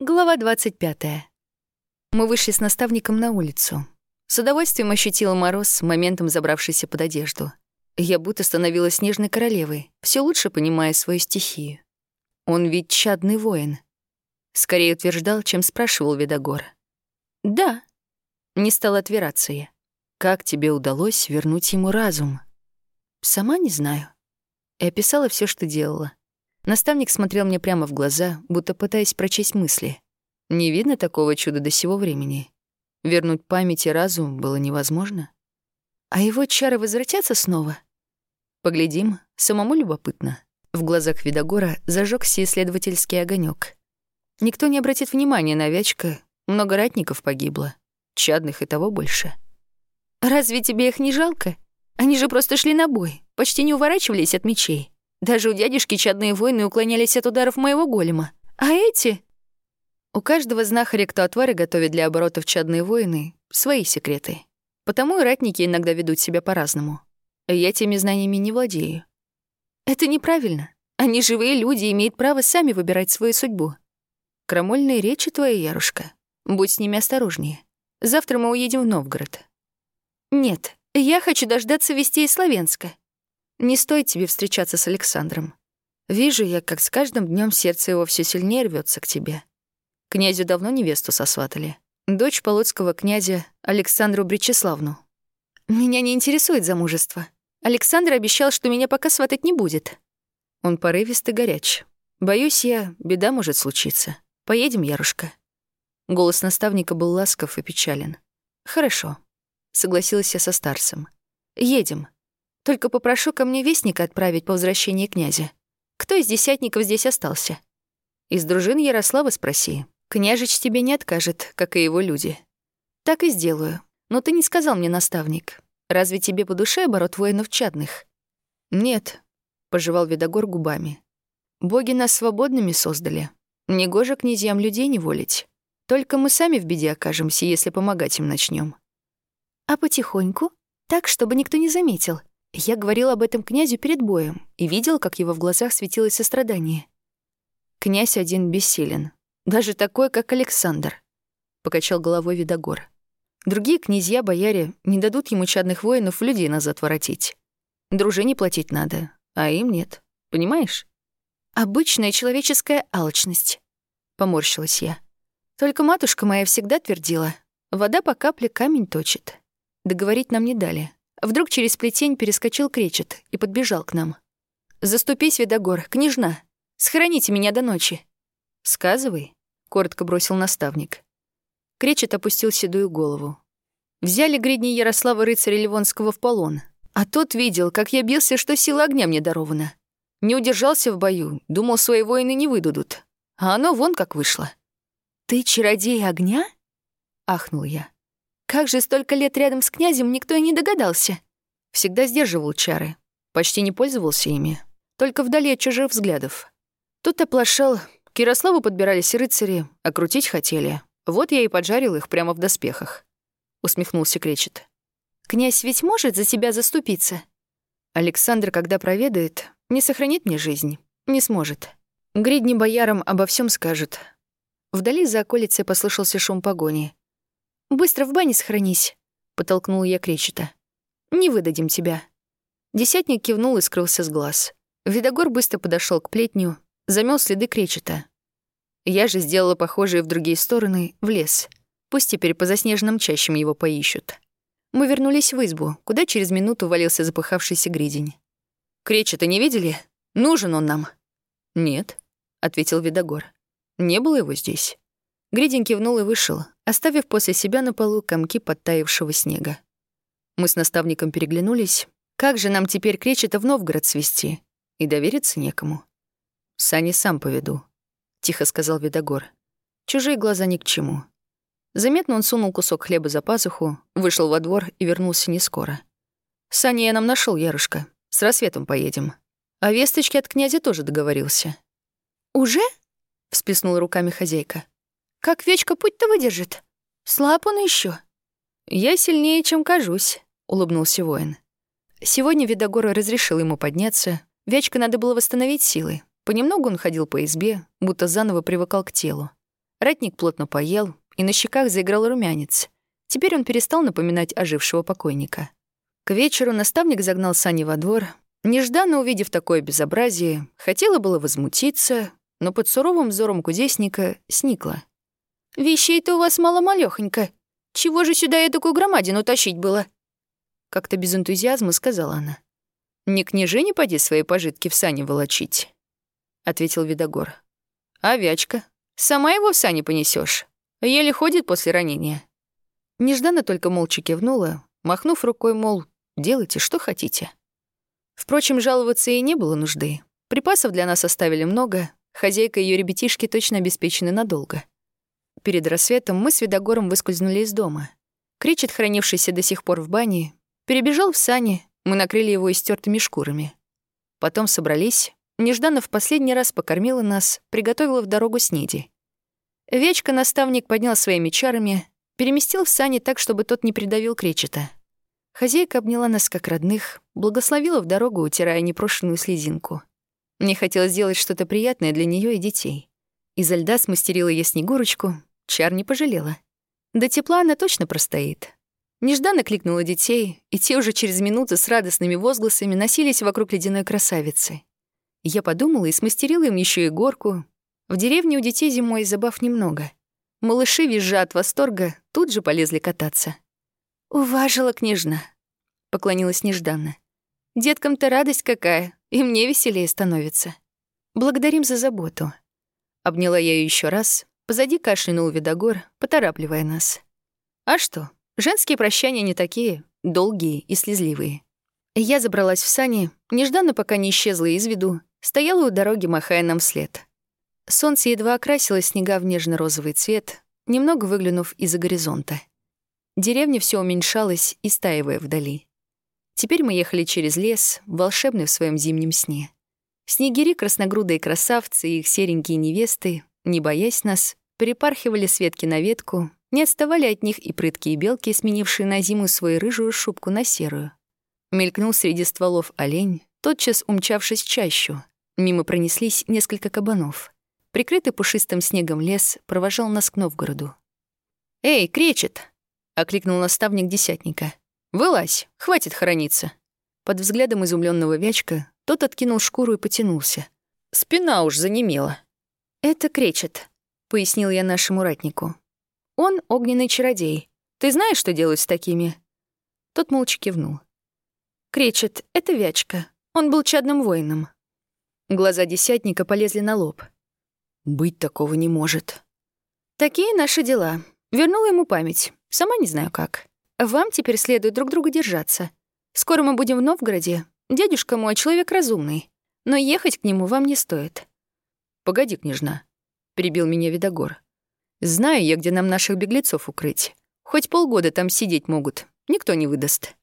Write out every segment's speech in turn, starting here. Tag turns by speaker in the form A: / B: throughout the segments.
A: Глава 25. Мы вышли с наставником на улицу. С удовольствием ощутила мороз, моментом забравшийся под одежду. Я будто становилась снежной королевой, все лучше понимая свою стихию. Он ведь чадный воин. Скорее утверждал, чем спрашивал Видогор. «Да», — не стала отвираться я. «Как тебе удалось вернуть ему разум?» «Сама не знаю». И описала все, что делала. Наставник смотрел мне прямо в глаза, будто пытаясь прочесть мысли. Не видно такого чуда до сего времени. Вернуть память и разум было невозможно. А его чары возвратятся снова? Поглядим, самому любопытно. В глазах Видогора зажегся исследовательский огонек. Никто не обратит внимания на Вячка, много ратников погибло. Чадных и того больше. «Разве тебе их не жалко? Они же просто шли на бой, почти не уворачивались от мечей. Даже у дядюшки чадные воины уклонялись от ударов моего голема. А эти? У каждого знахаря, кто отвары готовит для оборотов чадные воины, свои секреты. Потому и ратники иногда ведут себя по-разному. Я теми знаниями не владею. Это неправильно. Они живые люди и имеют право сами выбирать свою судьбу. Крамольные речи твои, Ярушка. Будь с ними осторожнее. Завтра мы уедем в Новгород. Нет, я хочу дождаться вестей из Словенска. Не стоит тебе встречаться с Александром. Вижу я, как с каждым днем сердце его все сильнее рвется к тебе. Князю давно невесту сосватали. Дочь полоцкого князя Александру Бречеславну. Меня не интересует замужество. Александр обещал, что меня пока сватать не будет. Он порывист и горяч. Боюсь я, беда может случиться. Поедем, Ярушка. Голос наставника был ласков и печален. Хорошо. Согласилась я со старцем. Едем. Только попрошу ко мне вестника отправить по возвращении князя. Кто из десятников здесь остался? Из дружин Ярослава спроси. Княжич тебе не откажет, как и его люди. Так и сделаю. Но ты не сказал мне, наставник. Разве тебе по душе оборот воинов чадных? Нет, пожевал Видогор губами. Боги нас свободными создали. Негоже князьям людей не волить. Только мы сами в беде окажемся, если помогать им начнем. А потихоньку? Так, чтобы никто не заметил. Я говорил об этом князю перед боем и видел, как его в глазах светилось сострадание. Князь один бессилен. Даже такой, как Александр. Покачал головой Видогор. Другие князья-бояре не дадут ему чадных воинов людей назад воротить. Дружине платить надо, а им нет. Понимаешь? Обычная человеческая алчность. Поморщилась я. Только матушка моя всегда твердила, вода по капле камень точит. Договорить нам не дали. Вдруг через плетень перескочил кречет и подбежал к нам. «Заступись, Видогор, княжна! Схороните меня до ночи!» «Сказывай», — коротко бросил наставник. Кречет опустил седую голову. Взяли гридни Ярослава рыцаря Ливонского в полон, а тот видел, как я бился, что сила огня мне дарована. Не удержался в бою, думал, свои воины не выдадут. А оно вон как вышло. «Ты чародей огня?» — ахнул я. Как же столько лет рядом с князем никто и не догадался. Всегда сдерживал чары, почти не пользовался ими, только вдали от чужих взглядов. Тут оплошал, к Ярославу подбирались рыцари, а крутить хотели. Вот я и поджарил их прямо в доспехах. Усмехнулся Кречет. «Князь ведь может за тебя заступиться?» Александр, когда проведает, не сохранит мне жизнь. Не сможет. Гридни боярам обо всем скажет. Вдали за околицей послышался шум погони. «Быстро в бане сохранись», — потолкнул я Кречета. «Не выдадим тебя». Десятник кивнул и скрылся с глаз. Видогор быстро подошел к плетню, замел следы Кречета. Я же сделала похожие в другие стороны, в лес. Пусть теперь по заснеженным чащам его поищут. Мы вернулись в избу, куда через минуту валился запыхавшийся гридень. «Кречета не видели? Нужен он нам». «Нет», — ответил Видогор. «Не было его здесь». Гридень кивнул и вышел, оставив после себя на полу комки подтаявшего снега. Мы с наставником переглянулись. Как же нам теперь кречета в Новгород свести? И довериться некому. «Сани сам поведу», — тихо сказал Видогор. Чужие глаза ни к чему. Заметно он сунул кусок хлеба за пазуху, вышел во двор и вернулся не скоро. «Сани я нам нашел, Ярушка. С рассветом поедем. А весточки от князя тоже договорился». «Уже?» — всплеснула руками хозяйка. Как Вечка путь-то выдержит? Слаб он еще. Я сильнее, чем кажусь, улыбнулся воин. Сегодня Видогора разрешил ему подняться. Вячка надо было восстановить силы. Понемногу он ходил по избе, будто заново привыкал к телу. Ратник плотно поел, и на щеках заиграл румянец. Теперь он перестал напоминать ожившего покойника. К вечеру наставник загнал сани во двор. Нежданно увидев такое безобразие, хотела было возмутиться, но под суровым взором кудесника сникла. «Вещей-то у вас мало-малёхонько. Чего же сюда я такую громадину тащить было?» Как-то без энтузиазма сказала она. «Не княжине поди свои пожитки в сани волочить», — ответил Видогор. «А вячка? Сама его в сани понесешь. Еле ходит после ранения». Нежданно только молча кивнула, махнув рукой, мол, делайте, что хотите. Впрочем, жаловаться и не было нужды. Припасов для нас оставили много, хозяйка и ее ребятишки точно обеспечены надолго. Перед рассветом мы с Видогором выскользнули из дома. Кричит, хранившийся до сих пор в бане, перебежал в сани, мы накрыли его истертыми шкурами. Потом собрались, нежданно в последний раз покормила нас, приготовила в дорогу снеди. Вечка наставник поднял своими чарами, переместил в сани так, чтобы тот не придавил кречета. Хозяйка обняла нас как родных, благословила в дорогу, утирая непрошенную слезинку. Мне хотелось сделать что-то приятное для нее и детей. Изо льда смастерила я снегурочку, Чар не пожалела. До тепла она точно простоит. Нежданно кликнула детей, и те уже через минуту с радостными возгласами носились вокруг ледяной красавицы. Я подумала и смастерила им еще и горку. В деревне у детей зимой забав немного. Малыши, визжа от восторга, тут же полезли кататься. «Уважила княжна», — поклонилась нежданно. «Деткам-то радость какая, и мне веселее становится. Благодарим за заботу». Обняла я ее еще раз, Позади кашлянул Видогор, поторапливая нас. А что, женские прощания не такие, долгие и слезливые. Я забралась в сани, нежданно пока не исчезла из виду, стояла у дороги, махая нам вслед. Солнце едва окрасило снега в нежно-розовый цвет, немного выглянув из-за горизонта. Деревня все уменьшалась, истаивая вдали. Теперь мы ехали через лес, волшебный в своем зимнем сне. Снегири, красногрудые красавцы и их серенькие невесты не боясь нас, перепархивали с ветки на ветку, не отставали от них и прыткие белки, сменившие на зиму свою рыжую шубку на серую. Мелькнул среди стволов олень, тотчас умчавшись чащу. Мимо пронеслись несколько кабанов. Прикрытый пушистым снегом лес провожал нас к Новгороду. «Эй, кречет!» — окликнул наставник десятника. «Вылазь, хватит хорониться!» Под взглядом изумленного вячка тот откинул шкуру и потянулся. Спина уж занемела. «Это кречет», — пояснил я нашему ратнику. «Он огненный чародей. Ты знаешь, что делать с такими?» Тот молча кивнул. «Кречет — это Вячка. Он был чадным воином». Глаза десятника полезли на лоб. «Быть такого не может». «Такие наши дела. Вернула ему память. Сама не знаю как. Вам теперь следует друг друга держаться. Скоро мы будем в Новгороде. Дядюшка мой человек разумный. Но ехать к нему вам не стоит. «Погоди, княжна», — перебил меня Видогор. «Знаю я, где нам наших беглецов укрыть. Хоть полгода там сидеть могут, никто не выдаст».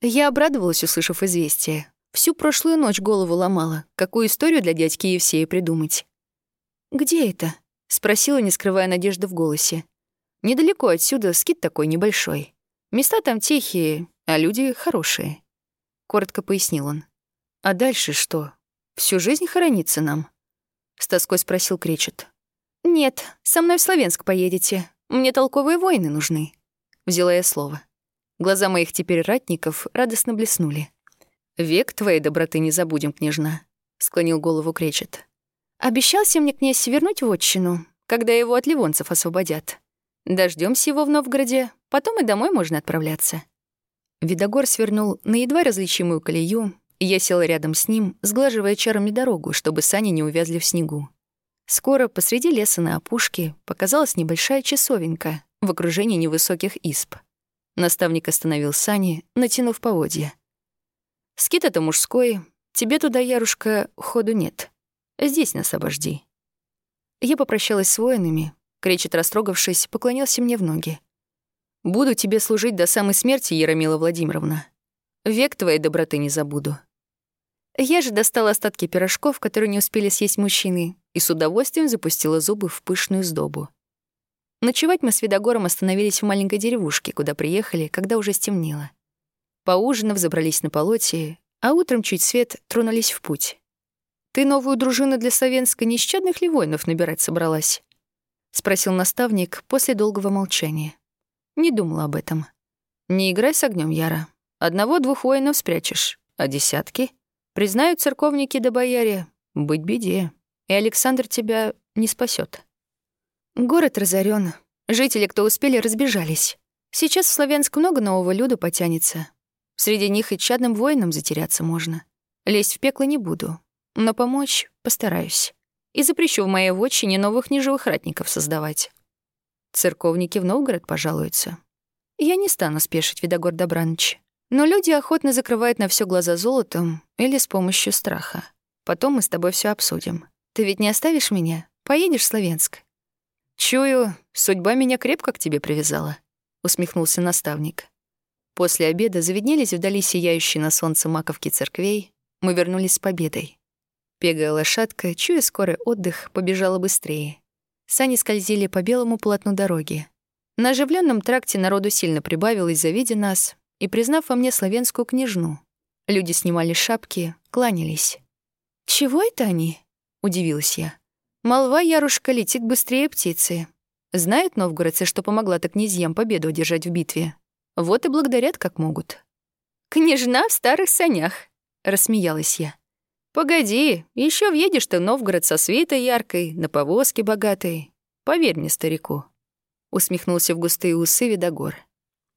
A: Я обрадовалась, услышав известие. Всю прошлую ночь голову ломала, какую историю для дядьки Евсея придумать. «Где это?» — спросила, не скрывая надежды в голосе. «Недалеко отсюда скит такой небольшой. Места там тихие, а люди хорошие», — коротко пояснил он. «А дальше что? Всю жизнь хорониться нам?» — с тоской спросил Кречет. «Нет, со мной в Словенск поедете. Мне толковые воины нужны», — взяла я слово. Глаза моих теперь ратников радостно блеснули. «Век твоей доброты не забудем, княжна», — склонил голову Кречет. «Обещался мне князь вернуть в отчину, когда его от ливонцев освободят. Дождемся его в Новгороде, потом и домой можно отправляться». Видогор свернул на едва различимую колею, я села рядом с ним, сглаживая чарами дорогу, чтобы сани не увязли в снегу. Скоро посреди леса на опушке показалась небольшая часовенка в окружении невысоких исп. Наставник остановил сани, натянув поводья. «Скит это мужской, тебе туда, Ярушка, ходу нет. Здесь нас обожди». Я попрощалась с воинами, кричит растрогавшись, поклонился мне в ноги. «Буду тебе служить до самой смерти, Яромила Владимировна. Век твоей доброты не забуду». Я же достала остатки пирожков, которые не успели съесть мужчины, и с удовольствием запустила зубы в пышную сдобу. Ночевать мы с Видогором остановились в маленькой деревушке, куда приехали, когда уже стемнело. Поужинав, забрались на полоте, а утром чуть свет тронулись в путь. «Ты новую дружину для Савенска нещадных ли воинов набирать собралась?» — спросил наставник после долгого молчания. Не думала об этом. Не играй с огнем, Яра. Одного-двух воинов спрячешь, а десятки? Признают церковники да бояре, быть беде, и Александр тебя не спасет. Город разорен. Жители, кто успели, разбежались. Сейчас в Славянск много нового люда потянется. Среди них и чадным воинам затеряться можно. Лезть в пекло не буду, но помочь постараюсь. И запрещу в моей вотчине новых неживых ратников создавать. Церковники в Новгород пожалуются. Я не стану спешить, Видогор Добраныч. Но люди охотно закрывают на все глаза золотом или с помощью страха. Потом мы с тобой все обсудим. Ты ведь не оставишь меня? Поедешь в Словенск? Чую, судьба меня крепко к тебе привязала, усмехнулся наставник. После обеда заведнелись вдали сияющие на солнце маковки церквей. Мы вернулись с победой. Пегая лошадка, чуя скорый отдых, побежала быстрее. Сани скользили по белому полотну дороги. На оживленном тракте народу сильно прибавилось, завидя нас и признав во мне славянскую княжну. Люди снимали шапки, кланялись. «Чего это они?» — удивилась я. «Молва Ярушка летит быстрее птицы. Знают новгородцы, что помогла так князьям победу одержать в битве. Вот и благодарят, как могут». «Княжна в старых санях», — рассмеялась я. «Погоди, еще въедешь ты в Новгород со светой яркой, на повозке богатой. Поверь мне, старику», — усмехнулся в густые усы Видогор.